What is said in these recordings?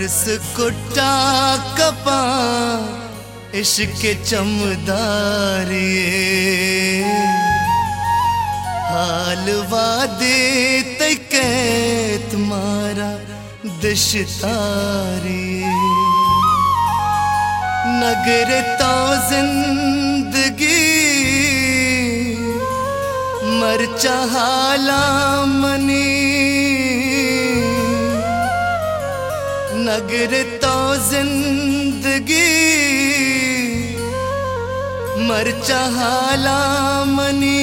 अरस कुट्टा कपा, इश्क चमदारिए हाल वादे तक तुम्हारा दिश तारी नगर तो ज़िंदगी मर चहाला मनी नगर तो ज़िंदगी मर चहाला मनी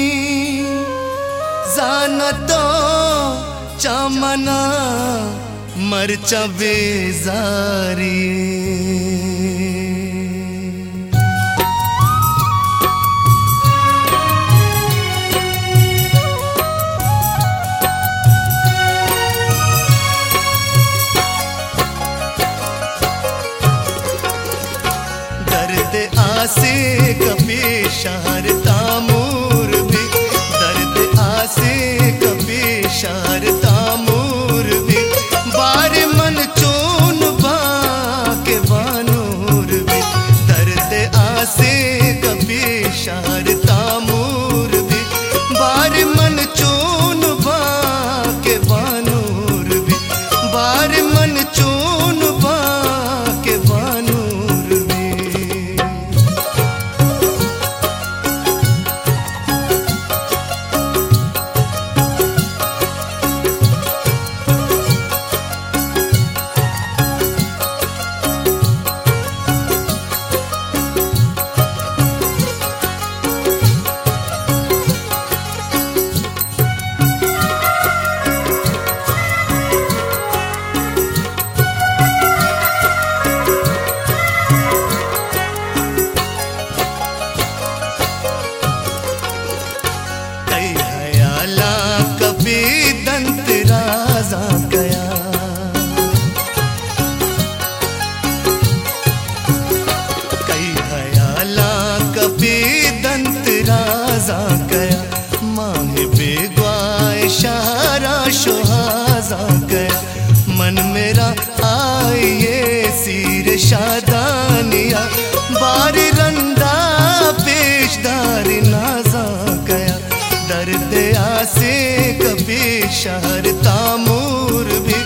जाना तो चामना मरचा बेजारी से कभी शहरता मन मेरा, आइए सिर शादानिया। बार रंदा पेशदार नाजा गया। दर्द आसे कभी शहर तामूर भी।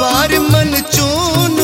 बार मन चोन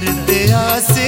विवाद दर्द आसे